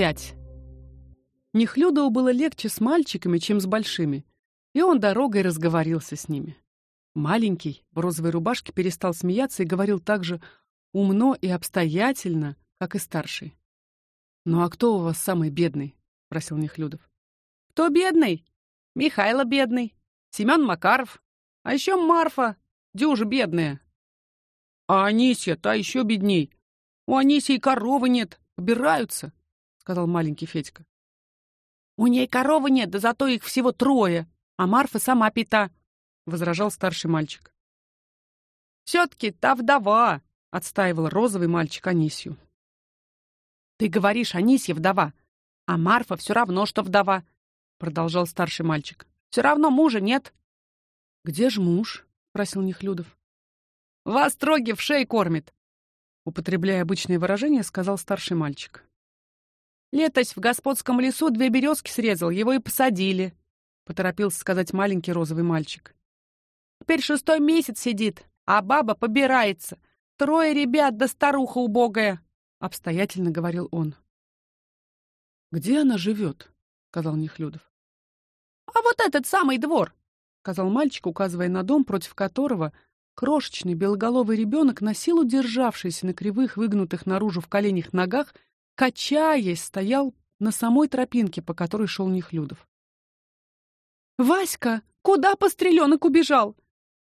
Пять. Нехлюдову было легче с мальчиками, чем с большими, и он дорогой разговорился с ними. Маленький в розовой рубашке перестал смеяться и говорил так же умно и обстоятельно, как и старший. Ну а кто у вас самый бедный? спросил Нехлюдов. Кто бедный? Михайло бедный, Семен Макаров, а еще Марфа, дюжа бедная. А Анисия та еще бедней. У Анисии коровы нет, побираются сказал маленький Федька. У ней коровы нет, да зато их всего трое, а Марфа сама пита, возражал старший мальчик. Все-таки та вдова, отстаивал розовый мальчик Анисью. Ты говоришь, Анисья вдова, а Марфа все равно, что вдова, продолжал старший мальчик. Все равно мужа нет. Где ж муж? спросил Нехлюдов. Вас троги в шей кормит, употребляя обычное выражение, сказал старший мальчик. Летось в господском лесу две березки срезал, его и посадили, поторопился сказать маленький розовый мальчик. Теперь шестой месяц сидит, а баба побирается. Трое ребят да старуха убогая, обстоятельно говорил он. Где она живет? сказал Нехлюдов. А вот этот самый двор, сказал мальчик, указывая на дом, против которого крошечный белоголовый ребенок, на силу державшийся на кривых, выгнутых наружу в коленях ногах, качаясь, стоял на самой тропинке, по которой шел Нехлюдов. Васька, куда постреленок убежал?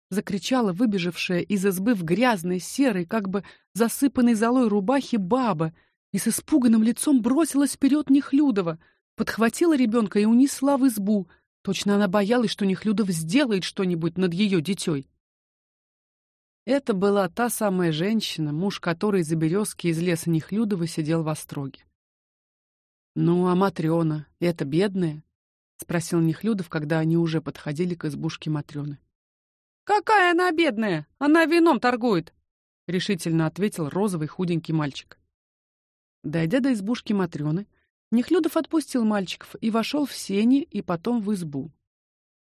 закричала выбежавшая из избы в грязной серой, как бы засыпанной золой рубахе баба и с испуганным лицом бросилась вперед Нехлюдова, подхватила ребенка и унесла в избу. Точно она боялась, что Нехлюдов сделает что-нибудь над ее дитей. Это была та самая женщина, муж которой за березки из леса Нехлюдова сидел в остроге. Ну, а Матрёна, это бедная? спросил Нехлюдов, когда они уже подходили к избушке Матрёны. Какая она бедная? Она вином торгует, решительно ответил розовый худенький мальчик. Дойдя до избушки Матрёны, Нехлюдов отпустил мальчиков и вошел в сени и потом в избу.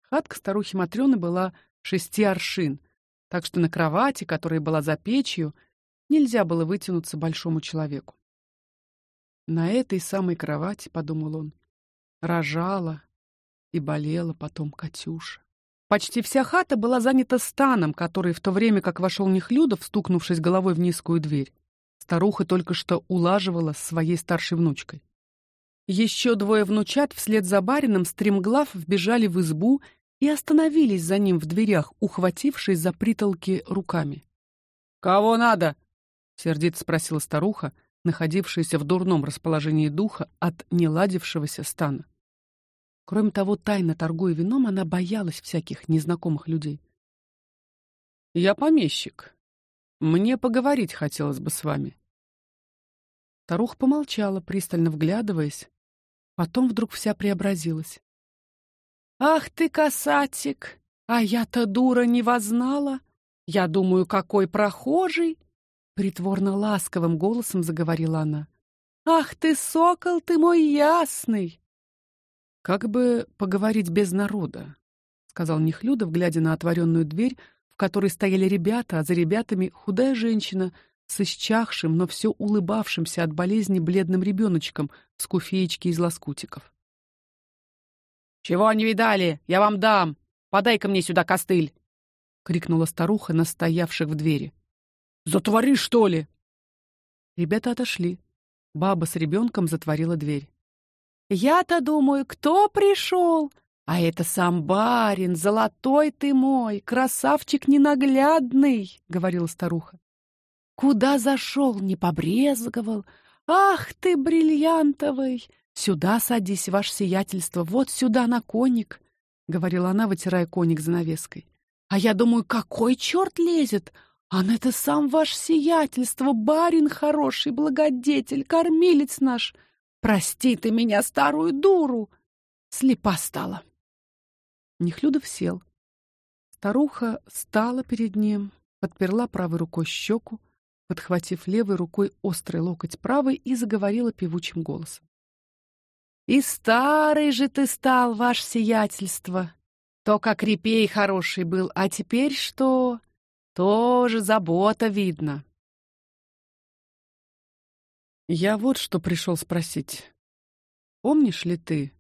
Хатка старухи Матрёны была шести аршин — так что на кровати, которая была за печью, нельзя было вытянуться большому человеку. На этой самой кровати, подумал он, рожала и болела потом Катюша. Почти вся хата была занята станом, который в то время, как вошел Нехлюдов, стукнувшись головой в низкую дверь, старуха только что улаживала с своей старшей внучкой. Еще двое внучат вслед за барином стремглав вбежали в избу и остановились за ним в дверях, ухватившись за притолки руками. Кого надо? сердито спросила старуха, находившаяся в дурном расположении духа от неладившегося стана. Кроме того, тайно торгуя вином, она боялась всяких незнакомых людей. Я помещик. Мне поговорить хотелось бы с вами. Старуха помолчала, пристально вглядываясь, потом вдруг вся преобразилась. Ах ты, касатик, а я-то дура не вознала. Я думаю, какой прохожий, притворно ласковым голосом заговорила она. Ах ты, сокол ты мой ясный. Как бы поговорить без народа, сказал Нехлюдов, глядя на отворенную дверь, в которой стояли ребята, а за ребятами худая женщина с исчахшим, но все улыбавшимся от болезни бледным ребеночком с куфеечки из лоскутиков. Чего не видали? Я вам дам. Подай-ка мне сюда костыль, крикнула старуха на стоявших в двери. Затвори, что ли? Ребята отошли. Баба с ребенком затворила дверь. Я-то думаю, кто пришел? А это сам барин, золотой ты мой, красавчик ненаглядный, говорила старуха. Куда зашел, не побрезговал? Ах ты бриллиантовый! Сюда садись, ваше сиятельство, вот сюда на коник, говорила она, вытирая коник занавеской. А я думаю, какой черт лезет? На это сам ваше сиятельство, барин хороший, благодетель, кормилец наш. Прости ты меня, старую дуру, слепа стала. Нехлюдов сел. Старуха стала перед ним, подперла правой рукой щеку, подхватив левой рукой острый локоть правой и заговорила певучим голосом. И старый же ты стал, ваше сиятельство. То как репей хороший был, а теперь что? Тоже забота видно. Я вот что пришел спросить. Помнишь ли ты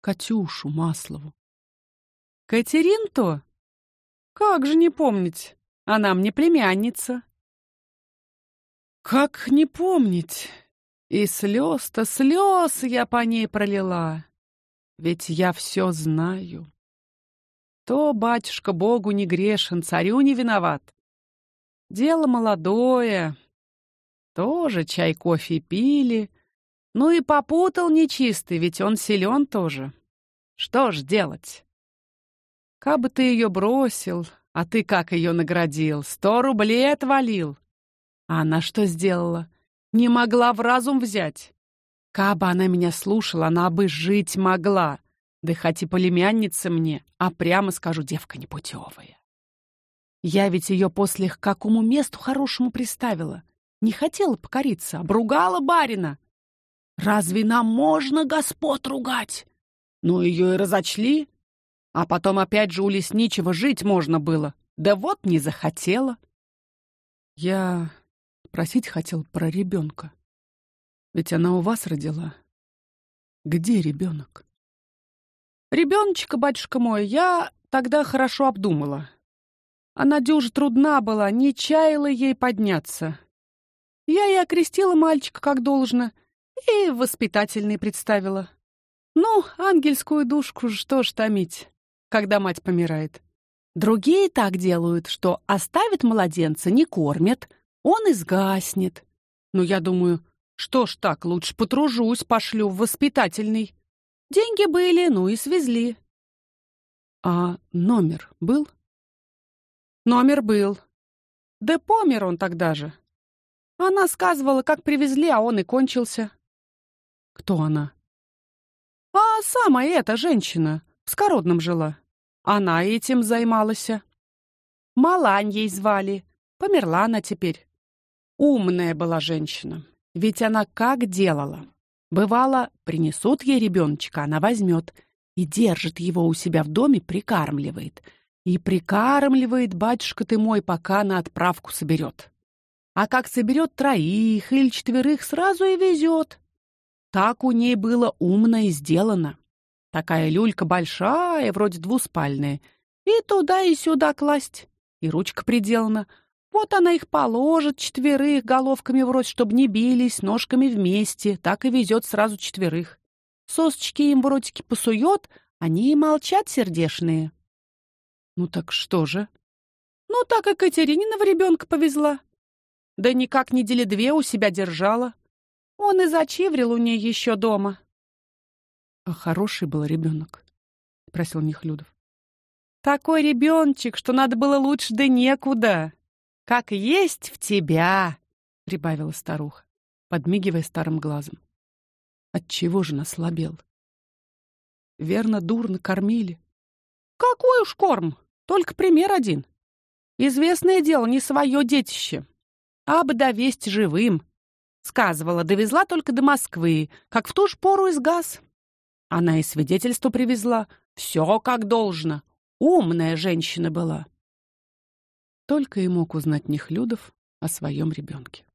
Катюшу Маслову? Катерин-то? Как же не помнить? Она мне племянница. Как не помнить? И слез-то слез я по ней пролила. Ведь я все знаю. То батюшка Богу не грешен, царю не виноват. Дело молодое, тоже чай, кофе пили. Ну и попутал нечистый, ведь он силен тоже. Что ж делать? Кабы ты ее бросил, а ты как ее наградил? Сто рублей отвалил. А она что сделала? Не могла в разум взять. Кабы она меня слушала, она бы жить могла. Да хоть и полемянница мне, а прямо скажу, девка непутевая. Я ведь ее после к какому месту хорошему приставила. Не хотела покориться, обругала барина. Разве нам можно господ ругать? Ну, ее и разочли. А потом опять же у лесничего жить можно было. Да вот не захотела. Я просить хотел про ребенка. Ведь она у вас родила. Где ребенок? Ребеночка, батюшка мой, я тогда хорошо обдумала. Она дюже трудна была, не чаяла ей подняться. Я и окрестила мальчика как должно, и воспитательный представила. Ну, ангельскую душку что ж томить, когда мать помирает. Другие так делают, что оставят младенца, не кормят, он изгаснет. Но я думаю, что ж так, лучше потружусь, пошлю в воспитательный. Деньги были, ну и свезли. А номер был? Номер был. Да помер он тогда же. Она сказывала, как привезли, а он и кончился. Кто она? А самая эта женщина в Скородном жила. Она этим займалась. Малань ей звали. Померла она теперь. Умная была женщина. Ведь она как делала? Бывало, принесут ей ребеночка, она возьмет и держит его у себя в доме, прикармливает. И прикармливает, батюшка ты мой, пока на отправку соберет. А как соберет троих или четверых, сразу и везет. Так у ней было умно и сделано. Такая люлька большая, вроде двуспальная, и туда и сюда класть. И ручка приделана. Вот она их положит четверых головками в рот, чтобы не бились, ножками вместе, так и везет сразу четверых. Сосочки им в ротики посует, они и молчат сердешные. Ну так что же? Ну так и Катеринина в ребенка повезла. Да никак недели две у себя держала. Он и зачиврил у нее еще дома. А хороший был ребенок, просил Нехлюдов. Такой ребеночек, что надо было лучше да некуда. Как есть в тебя, прибавила старуха, подмигивая старым глазом. От чего же наслабел? Верно, дурно кормили. Какой уж корм, только пример один. Известное дело, не свое детище а бы довесть живым. Сказывала, довезла только до Москвы, как в ту ж пору из газ. Она и свидетельство привезла, все как должно. Умная женщина была. Только и мог узнать Нехлюдов о своем ребенке.